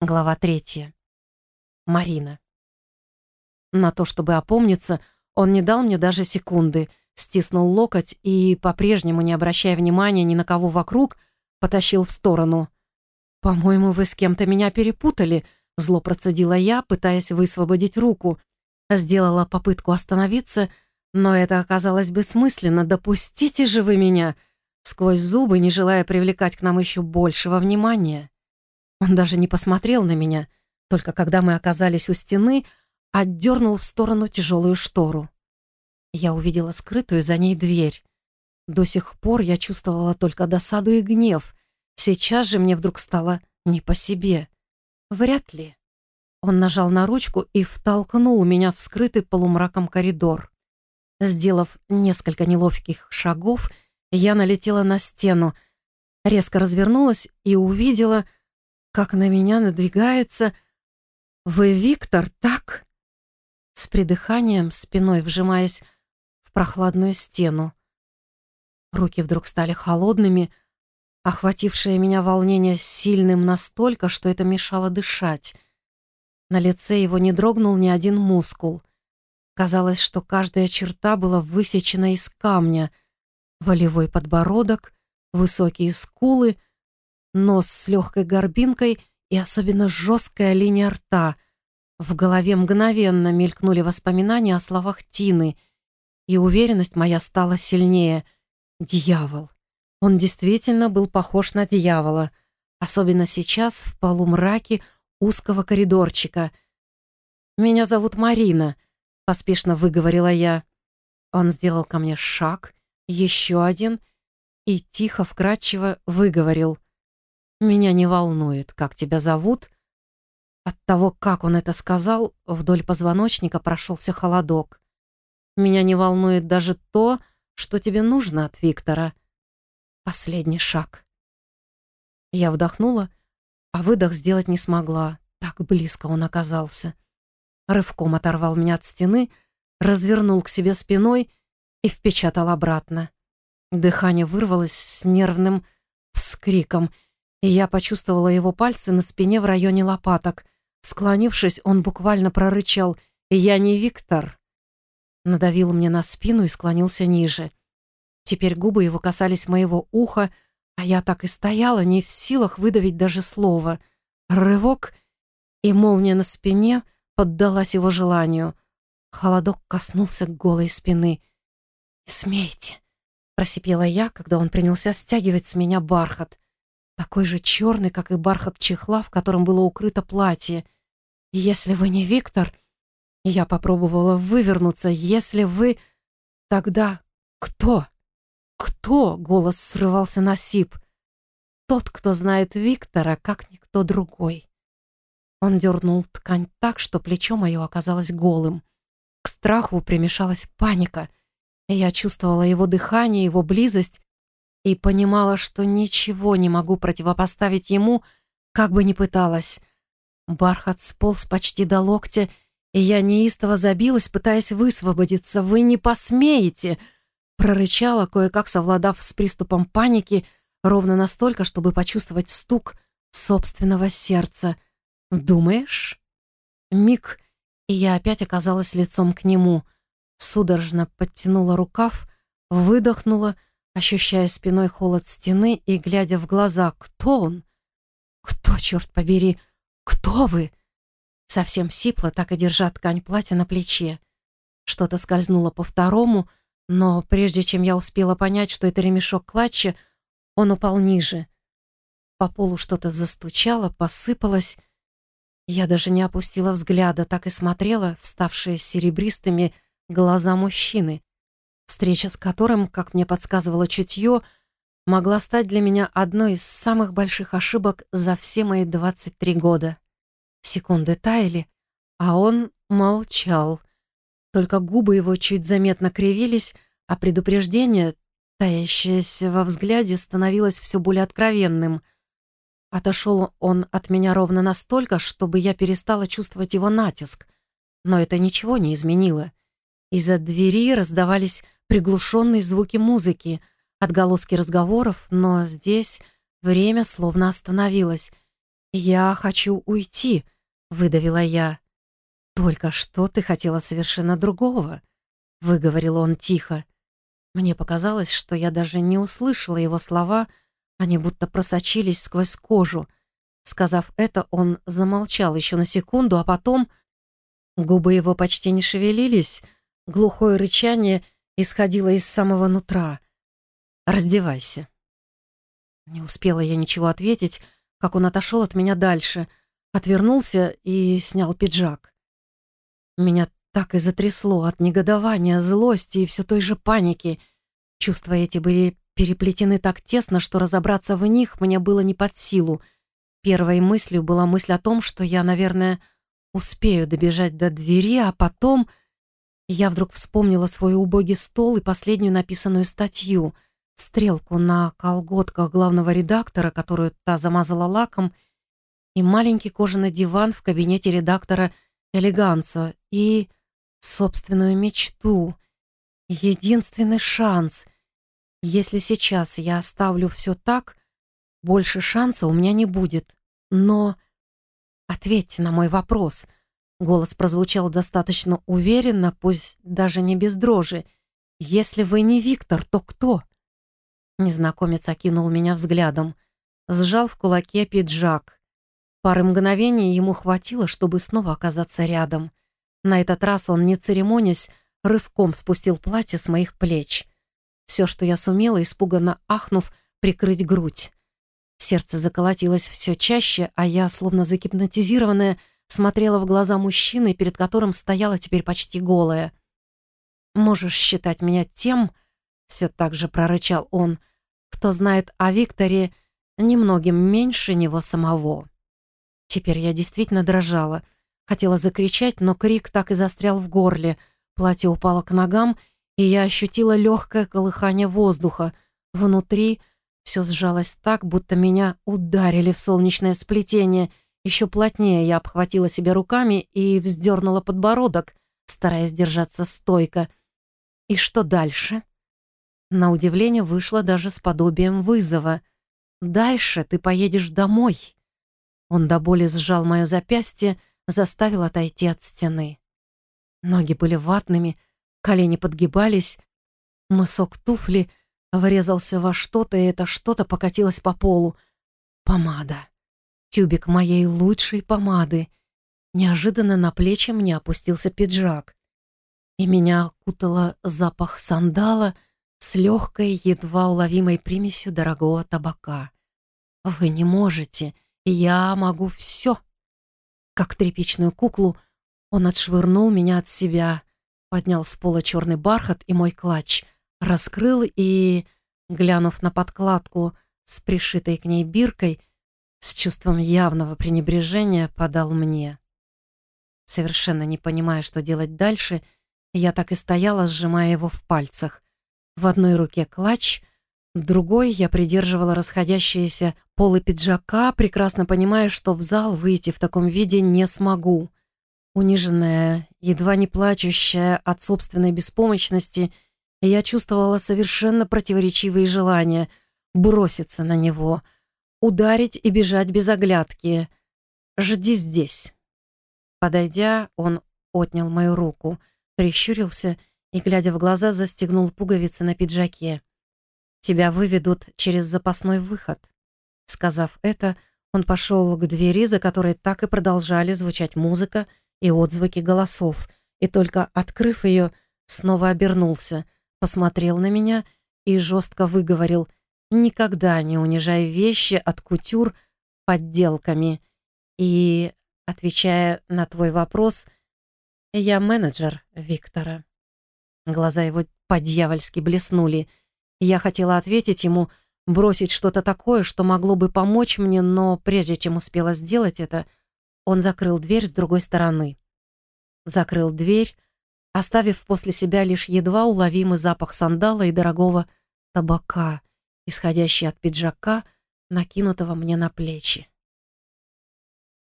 Глава третья. Марина. На то, чтобы опомниться, он не дал мне даже секунды, стиснул локоть и, по-прежнему не обращая внимания ни на кого вокруг, потащил в сторону. «По-моему, вы с кем-то меня перепутали», — зло процедила я, пытаясь высвободить руку. Сделала попытку остановиться, но это оказалось бессмысленно. «Допустите же вы меня!» Сквозь зубы, не желая привлекать к нам еще большего внимания. Он даже не посмотрел на меня, только когда мы оказались у стены, отдернул в сторону тяжелую штору. Я увидела скрытую за ней дверь. До сих пор я чувствовала только досаду и гнев. Сейчас же мне вдруг стало не по себе. Вряд ли. Он нажал на ручку и втолкнул меня в скрытый полумраком коридор. Сделав несколько неловких шагов, я налетела на стену, резко развернулась и увидела, как на меня надвигается... «Вы Виктор, так?» С придыханием, спиной вжимаясь в прохладную стену. Руки вдруг стали холодными, охватившее меня волнение сильным настолько, что это мешало дышать. На лице его не дрогнул ни один мускул. Казалось, что каждая черта была высечена из камня. Волевой подбородок, высокие скулы — нос с легкой горбинкой и особенно жесткая линия рта. В голове мгновенно мелькнули воспоминания о словах Тины, и уверенность моя стала сильнее. Дьявол. Он действительно был похож на дьявола, особенно сейчас в полумраке узкого коридорчика. «Меня зовут Марина», — поспешно выговорила я. Он сделал ко мне шаг, еще один, и тихо, вкрадчиво выговорил — меня не волнует, как тебя зовут. От того, как он это сказал, вдоль позвоночника прошелся холодок. Меня не волнует даже то, что тебе нужно от Виктора. Последний шаг. Я вдохнула, а выдох сделать не смогла. Так близко он оказался. Рывком оторвал меня от стены, развернул к себе спиной и впечатал обратно. Дыхание вырвалось с нервным вскриком — и я почувствовала его пальцы на спине в районе лопаток. Склонившись, он буквально прорычал «Я не Виктор». Надавил мне на спину и склонился ниже. Теперь губы его касались моего уха, а я так и стояла, не в силах выдавить даже слово. Рывок, и молния на спине поддалась его желанию. Холодок коснулся голой спины. «Не смейте!» — просипела я, когда он принялся стягивать с меня бархат такой же черный, как и бархат чехла, в котором было укрыто платье. «Если вы не Виктор...» Я попробовала вывернуться. «Если вы...» «Тогда кто?» «Кто?» — голос срывался на сип. «Тот, кто знает Виктора, как никто другой». Он дернул ткань так, что плечо мое оказалось голым. К страху примешалась паника, я чувствовала его дыхание, его близость, и понимала, что ничего не могу противопоставить ему, как бы ни пыталась. Бархат сполз почти до локтя, и я неистово забилась, пытаясь высвободиться. «Вы не посмеете!» Прорычала, кое-как совладав с приступом паники, ровно настолько, чтобы почувствовать стук собственного сердца. «Думаешь?» Миг, и я опять оказалась лицом к нему. Судорожно подтянула рукав, выдохнула — ощущая спиной холод стены и глядя в глаза. «Кто он? Кто, черт побери? Кто вы?» Совсем сипло, так и держа ткань платья на плече. Что-то скользнуло по второму, но прежде чем я успела понять, что это ремешок клатча, он упал ниже. По полу что-то застучало, посыпалось. Я даже не опустила взгляда, так и смотрела вставшие серебристыми глаза мужчины встреча с которым, как мне подсказывало чутье, могла стать для меня одной из самых больших ошибок за все мои 23 года. Секунды таяли, а он молчал. Только губы его чуть заметно кривились, а предупреждение, таящееся во взгляде, становилось все более откровенным. Отошел он от меня ровно настолько, чтобы я перестала чувствовать его натиск. Но это ничего не изменило. Из-за двери раздавались приглушенные звуки музыки, отголоски разговоров, но здесь время словно остановилось. «Я хочу уйти», — выдавила я. «Только что ты хотела совершенно другого», — выговорил он тихо. Мне показалось, что я даже не услышала его слова, они будто просочились сквозь кожу. Сказав это, он замолчал еще на секунду, а потом... Губы его почти не шевелились, глухое рычание исходило из самого нутра. «Раздевайся». Не успела я ничего ответить, как он отошел от меня дальше, отвернулся и снял пиджак. Меня так и затрясло от негодования, злости и все той же паники. Чувства эти были переплетены так тесно, что разобраться в них мне было не под силу. Первой мыслью была мысль о том, что я, наверное, успею добежать до двери, а потом... Я вдруг вспомнила свой убогий стол и последнюю написанную статью, стрелку на колготках главного редактора, которую та замазала лаком, и маленький кожаный диван в кабинете редактора «Элеганца», и собственную мечту, единственный шанс. Если сейчас я оставлю все так, больше шанса у меня не будет. Но ответьте на мой вопрос. Голос прозвучал достаточно уверенно, пусть даже не без дрожи. Если вы не Виктор, то кто? Незнакомец окинул меня взглядом, сжал в кулаке пиджак. Пары мгновений ему хватило, чтобы снова оказаться рядом. На этот раз он, не церемонясь, рывком спустил платье с моих плеч. Все, что я сумела, испуганно ахнув, прикрыть грудь. Сердце заколотилось все чаще, а я, словно загипнотизированная, смотрела в глаза мужчины, перед которым стояла теперь почти голая. «Можешь считать меня тем, — все так же прорычал он, — кто знает о Викторе немногим меньше него самого». Теперь я действительно дрожала — Хотела закричать, но крик так и застрял в горле. Платье упало к ногам, и я ощутила легкое колыхание воздуха. Внутри все сжалось так, будто меня ударили в солнечное сплетение. Еще плотнее я обхватила себя руками и вздернула подбородок, стараясь держаться стойко. И что дальше? На удивление вышло даже с подобием вызова. «Дальше ты поедешь домой». Он до боли сжал мое запястье, заставил отойти от стены. Ноги были ватными, колени подгибались, мысок туфли врезался во что-то, и это что-то покатилось по полу. Помада. Тюбик моей лучшей помады. Неожиданно на плечи мне опустился пиджак, и меня окутало запах сандала с легкой, едва уловимой примесью дорогого табака. «Вы не можете, я могу все!» Как тряпичную куклу, он отшвырнул меня от себя, поднял с пола черный бархат и мой клатч, раскрыл и, глянув на подкладку с пришитой к ней биркой, с чувством явного пренебрежения подал мне. Совершенно не понимая, что делать дальше, я так и стояла, сжимая его в пальцах. В одной руке клатч, Другой я придерживала расходящиеся полы пиджака, прекрасно понимая, что в зал выйти в таком виде не смогу. Униженная, едва не плачущая от собственной беспомощности, я чувствовала совершенно противоречивые желания броситься на него, ударить и бежать без оглядки. «Жди здесь». Подойдя, он отнял мою руку, прищурился и, глядя в глаза, застегнул пуговицы на пиджаке. Тебя выведут через запасной выход». Сказав это, он пошел к двери, за которой так и продолжали звучать музыка и отзвуки голосов, и только открыв ее, снова обернулся, посмотрел на меня и жестко выговорил «Никогда не унижай вещи от кутюр подделками». И, отвечая на твой вопрос, я менеджер Виктора. Глаза его по-дьявольски блеснули — я хотела ответить ему, бросить что-то такое, что могло бы помочь мне, но прежде чем успела сделать это, он закрыл дверь с другой стороны. Закрыл дверь, оставив после себя лишь едва уловимый запах сандала и дорогого табака, исходящий от пиджака, накинутого мне на плечи.